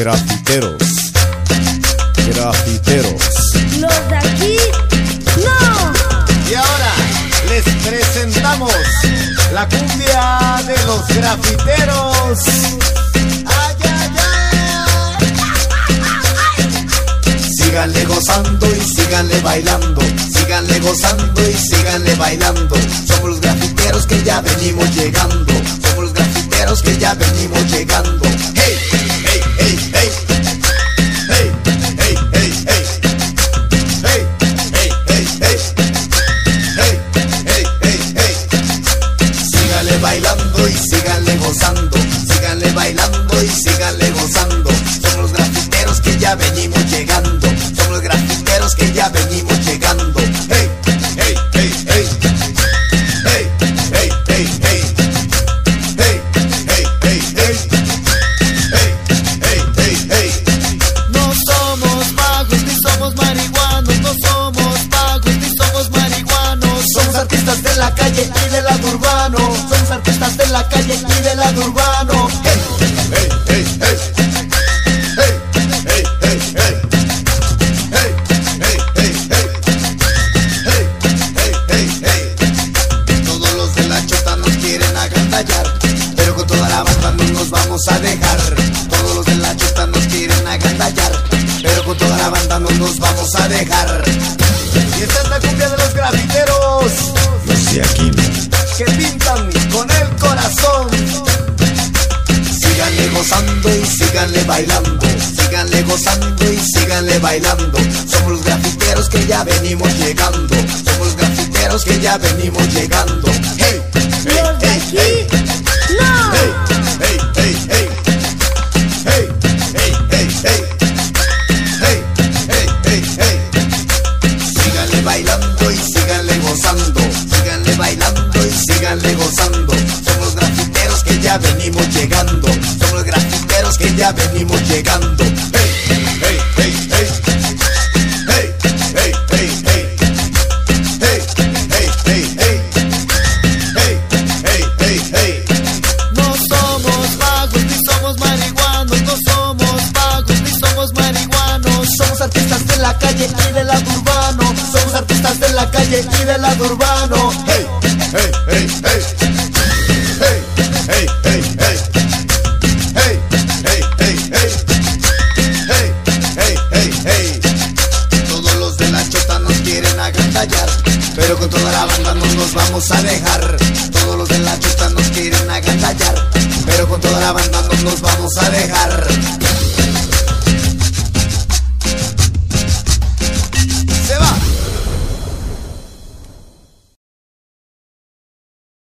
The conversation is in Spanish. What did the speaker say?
Grafiteros. Grafiteros. Los de aquí, no. Y ahora les presentamos la cumbia de los grafiteros. Ay, ay, ay. Síganle gozando y síganle bailando, síganle gozando y síganle bailando. Somos los grafiteros que ya venimos llegando, somos los grafiteros que ya venimos llegando. Y síganle gozando, síganle bailando y síganle gozando. Somos los grafiteros que ya venimos agandallar, pero con toda la banda no nos vamos a dejar. Todos los de la chota nos quieren agandallar, pero con toda la banda no nos vamos a dejar. Y esta es la cumbia de los grafiteros gozando y síganle bailando, síganle gozando y síganle bailando. Somos los grafiteros que ya venimos llegando, somos los grafiteros que ya venimos llegando. Hey, hey, hey, hey, no. hey, hey, hey, hey. Hey, hey, hey, hey. Hey, hey, hey, hey. Síganle bailando y síganle gozando. Síganle bailando y síganle gozando. Venimos llegando. Hey, hey, hey, hey. Hey, hey, hey, hey. Hey, hey, hey, hey. Hey, hey, hey, hey. No somos vagos ni somos marihuanos, no somos vagos ni somos marihuanos. Somos artistas de la calle y del lado urbano. Somos artistas de la calle y del lado urbano. Hey, hey, hey. Hey, pero con toda la banda no nos vamos a dejar. Todos los de la chota nos quieren agandallar, pero con toda la banda no nos vamos a dejar.